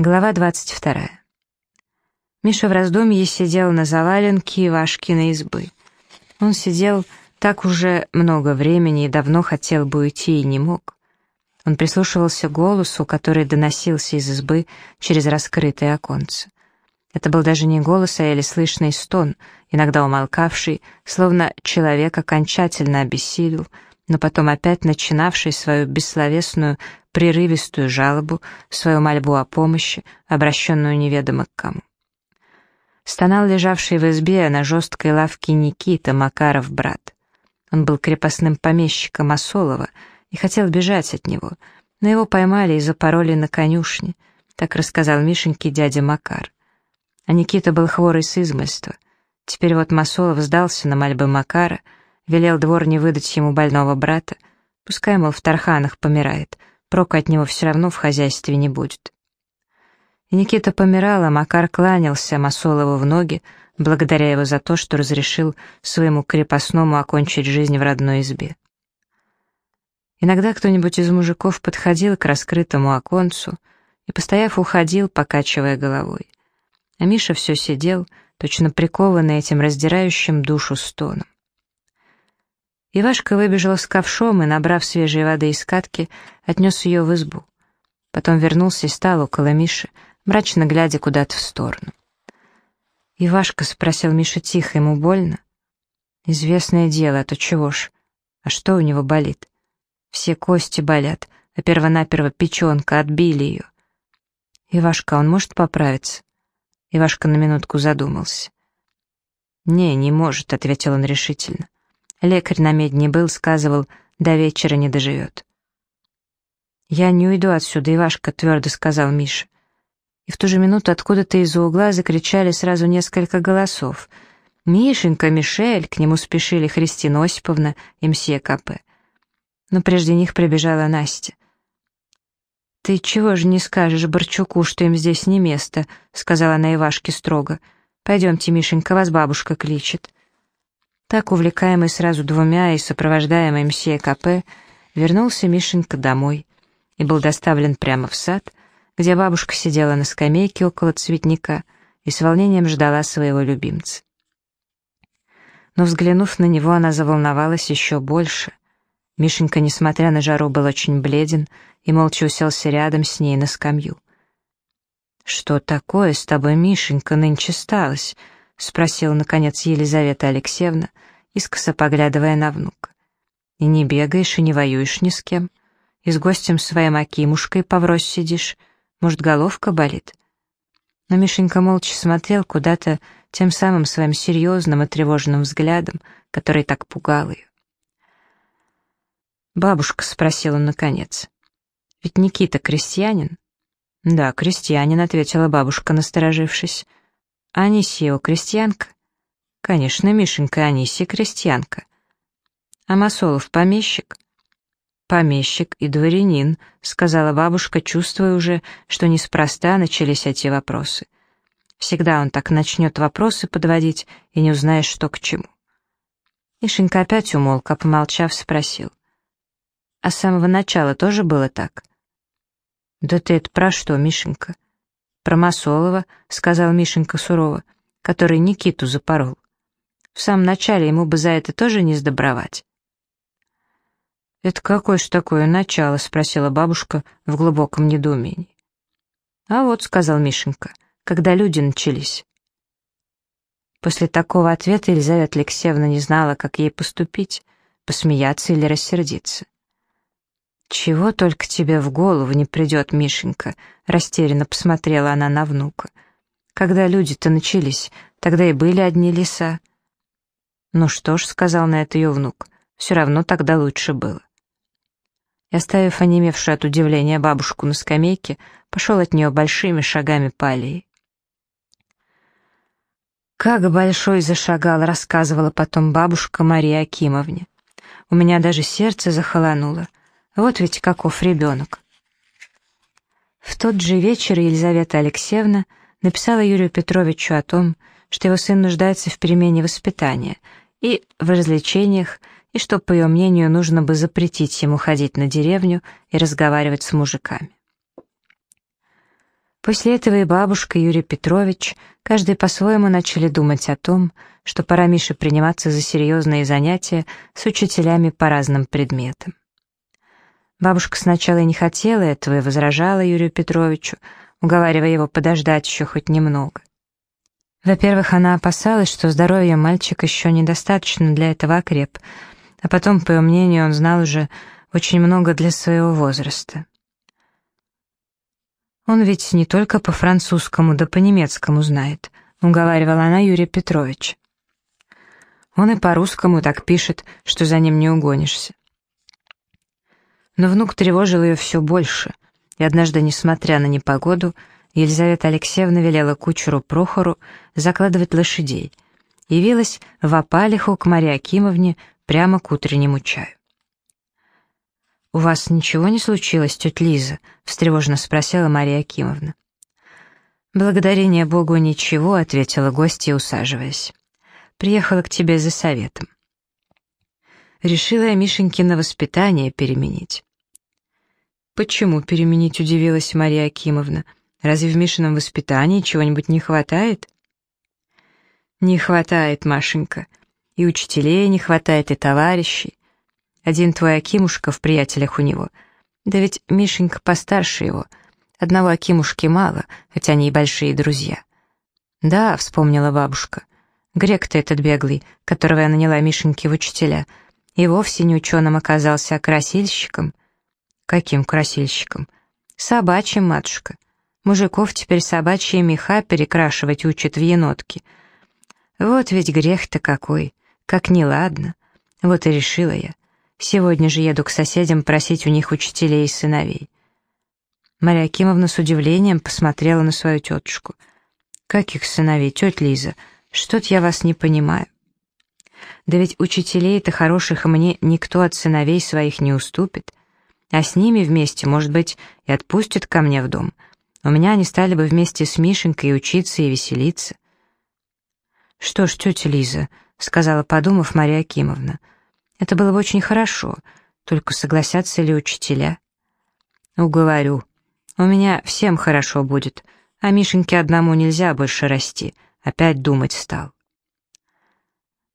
Глава 22. Миша в раздумье сидел на заваленке Ивашкиной избы. Он сидел так уже много времени и давно хотел бы уйти и не мог. Он прислушивался к голосу, который доносился из избы через раскрытое оконце. Это был даже не голос, а еле слышный стон, иногда умолкавший, словно человек окончательно обессилел, но потом опять начинавший свою бессловесную прерывистую жалобу, свою мольбу о помощи, обращенную неведомо к кому. Стонал лежавший в избе на жесткой лавке Никита, Макаров брат. Он был крепостным помещиком Осолова и хотел бежать от него, но его поймали и запороли на конюшне, так рассказал Мишеньке дядя Макар. А Никита был хворый с измольства. Теперь вот Масолов сдался на мольбы Макара, велел двор не выдать ему больного брата, пускай, мол, в Тарханах помирает, прока от него все равно в хозяйстве не будет. Никита помирал, а Макар кланялся Масолову в ноги, благодаря его за то, что разрешил своему крепостному окончить жизнь в родной избе. Иногда кто-нибудь из мужиков подходил к раскрытому оконцу и, постояв, уходил, покачивая головой. А Миша все сидел, точно прикованный этим раздирающим душу стоном. Ивашка выбежал с ковшом и, набрав свежей воды из катки, отнес ее в избу. Потом вернулся и стал около Миши, мрачно глядя куда-то в сторону. «Ивашка», — спросил Миша тихо, — «ему больно?» «Известное дело, а то чего ж? А что у него болит?» «Все кости болят, а первонаперво печенка, отбили ее». «Ивашка, он может поправиться?» Ивашка на минутку задумался. «Не, не может», — ответил он решительно. Лекарь на медне был, сказывал, до вечера не доживет. «Я не уйду отсюда, Ивашка», — твердо сказал Миша. И в ту же минуту откуда-то из-за угла закричали сразу несколько голосов. «Мишенька, Мишель!» — к нему спешили Христина Осиповна и мсье Капе. Но прежде них прибежала Настя. «Ты чего же не скажешь Борчуку, что им здесь не место?» — сказала она Ивашке строго. «Пойдемте, Мишенька, вас бабушка кличет». Так, увлекаемый сразу двумя и сопровождаемый мсье Капе, вернулся Мишенька домой и был доставлен прямо в сад, где бабушка сидела на скамейке около цветника и с волнением ждала своего любимца. Но, взглянув на него, она заволновалась еще больше. Мишенька, несмотря на жару, был очень бледен и молча уселся рядом с ней на скамью. «Что такое с тобой, Мишенька, нынче сталось?» — спросила, наконец, Елизавета Алексеевна, искоса поглядывая на внука. «И не бегаешь, и не воюешь ни с кем. И с гостем своим Акимушкой поврось сидишь. Может, головка болит?» Но Мишенька молча смотрел куда-то тем самым своим серьезным и тревожным взглядом, который так пугал ее. «Бабушка», — спросил он наконец, — «ведь Никита крестьянин?» «Да, крестьянин», — ответила бабушка, насторожившись. Анисия крестьянка? Конечно, Мишенька Анисия крестьянка. А Масолов помещик? Помещик и дворянин, сказала бабушка, чувствуя уже, что неспроста начались эти вопросы. Всегда он так начнет вопросы подводить, и не узнаешь, что к чему. Мишенька опять умолк, а помолчав, спросил. А с самого начала тоже было так? Да ты это про что, Мишенька? «Про Масолова», — сказал Мишенька сурово, который Никиту запорол. В самом начале ему бы за это тоже не сдобровать. «Это какое ж такое начало?» — спросила бабушка в глубоком недоумении. «А вот», — сказал Мишенька, — «когда люди начались». После такого ответа Елизавета Алексеевна не знала, как ей поступить, посмеяться или рассердиться. «Чего только тебе в голову не придет, Мишенька?» — растерянно посмотрела она на внука. «Когда люди-то начались, тогда и были одни леса». «Ну что ж», — сказал на это ее внук, — «все равно тогда лучше было». И, оставив онемевшую от удивления бабушку на скамейке, пошел от нее большими шагами по аллее. «Как большой зашагал», — рассказывала потом бабушка Мария Акимовне. «У меня даже сердце захолонуло». Вот ведь каков ребенок. В тот же вечер Елизавета Алексеевна написала Юрию Петровичу о том, что его сын нуждается в перемене воспитания и в развлечениях, и что, по ее мнению, нужно бы запретить ему ходить на деревню и разговаривать с мужиками. После этого и бабушка, и Юрий Петрович, каждый по-своему начали думать о том, что пора Мише приниматься за серьезные занятия с учителями по разным предметам. Бабушка сначала и не хотела этого и возражала Юрию Петровичу, уговаривая его подождать еще хоть немного. Во-первых, она опасалась, что здоровье мальчика еще недостаточно для этого окреп, а потом, по ее мнению, он знал уже очень много для своего возраста. Он ведь не только по французскому, да по немецкому знает, уговаривала она Юрия Петровича. Он и по-русскому так пишет, что за ним не угонишься. Но внук тревожил ее все больше, и однажды, несмотря на непогоду, Елизавета Алексеевна велела кучеру Прохору закладывать лошадей, явилась в опалиху к Марии Акимовне прямо к утреннему чаю. «У вас ничего не случилось, тетя Лиза?» — встревоженно спросила Мария Акимовна. «Благодарение Богу ничего», — ответила гостья, усаживаясь. «Приехала к тебе за советом». Решила я Мишенькино воспитание переменить. «Почему переменить?» — удивилась Мария Акимовна. «Разве в Мишином воспитании чего-нибудь не хватает?» «Не хватает, Машенька. И учителей не хватает, и товарищей. Один твой Акимушка в приятелях у него. Да ведь Мишенька постарше его. Одного Акимушки мало, хотя они и большие друзья. Да, вспомнила бабушка. Грек-то этот беглый, которого я наняла Мишеньке в учителя, и вовсе не ученым оказался, а красильщиком. Каким красильщиком? Собачьим, матушка. Мужиков теперь собачьи меха перекрашивать учат в енотки. Вот ведь грех-то какой, как неладно. Вот и решила я. Сегодня же еду к соседям просить у них учителей и сыновей». Мария Акимовна с удивлением посмотрела на свою тетушку. «Каких сыновей, тетя Лиза? Что-то я вас не понимаю». «Да ведь учителей-то хороших мне никто от сыновей своих не уступит. А с ними вместе, может быть, и отпустят ко мне в дом. У меня они стали бы вместе с Мишенькой учиться и веселиться». «Что ж, тетя Лиза», — сказала, подумав Мария Акимовна, — это было бы очень хорошо, только согласятся ли учителя? Уговорю. У меня всем хорошо будет, а Мишеньке одному нельзя больше расти, опять думать стал.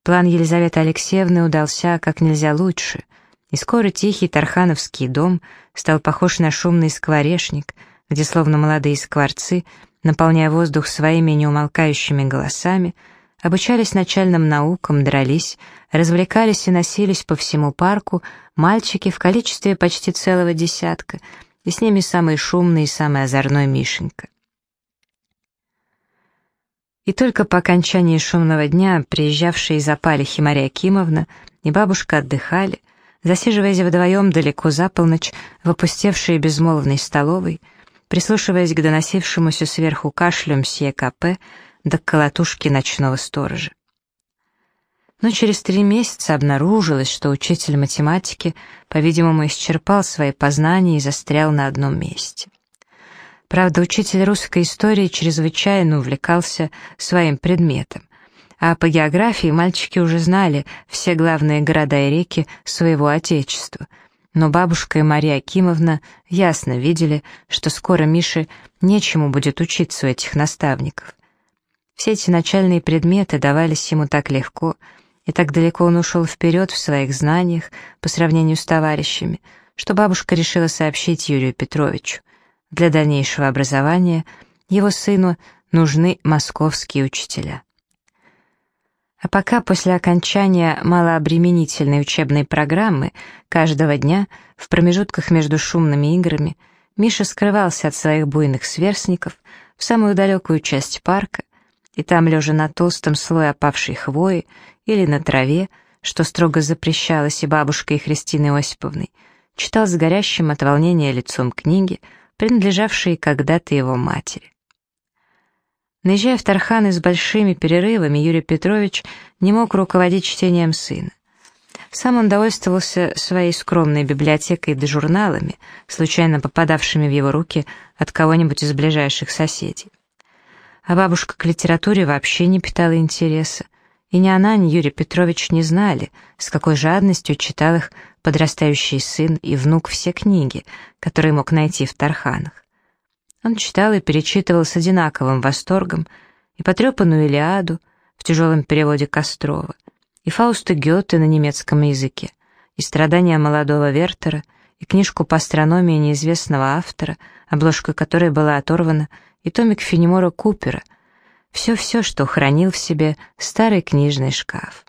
План Елизаветы Алексеевны удался как нельзя лучше, и скоро тихий Тархановский дом стал похож на шумный скворечник, где словно молодые скворцы, наполняя воздух своими неумолкающими голосами, обучались начальным наукам, дрались, развлекались и носились по всему парку мальчики в количестве почти целого десятка, и с ними самый шумный и самый озорной Мишенька. И только по окончании шумного дня приезжавшие из Апалихи Мария Кимовна и бабушка отдыхали, засиживаясь вдвоем далеко за полночь в опустевшей безмолвной столовой, прислушиваясь к доносившемуся сверху кашлю мсье КП, до колотушки ночного сторожа. Но через три месяца обнаружилось, что учитель математики, по-видимому, исчерпал свои познания и застрял на одном месте. Правда, учитель русской истории чрезвычайно увлекался своим предметом, а по географии мальчики уже знали все главные города и реки своего отечества, но бабушка и Мария Акимовна ясно видели, что скоро Мише нечему будет учиться у этих наставников, все эти начальные предметы давались ему так легко, и так далеко он ушел вперед в своих знаниях по сравнению с товарищами, что бабушка решила сообщить Юрию Петровичу. Для дальнейшего образования его сыну нужны московские учителя. А пока после окончания малообременительной учебной программы каждого дня в промежутках между шумными играми Миша скрывался от своих буйных сверстников в самую далекую часть парка, и там, лежа на толстом слое опавшей хвои или на траве, что строго запрещалось и бабушкой Христиной Осиповной, читал с горящим от волнения лицом книги, принадлежавшие когда-то его матери. Наезжая в Тарханы с большими перерывами, Юрий Петрович не мог руководить чтением сына. Сам он довольствовался своей скромной библиотекой да журналами, случайно попадавшими в его руки от кого-нибудь из ближайших соседей а бабушка к литературе вообще не питала интереса. И ни она, ни Юрий Петрович не знали, с какой жадностью читал их подрастающий сын и внук все книги, которые мог найти в Тарханах. Он читал и перечитывал с одинаковым восторгом и потрепанную Илиаду в тяжелом переводе Кострова, и Фауста Гёте на немецком языке, и страдания молодого Вертера, и книжку по астрономии неизвестного автора, обложка которой была оторвана, и томик Фенемора Купера. Все-все, что хранил в себе старый книжный шкаф.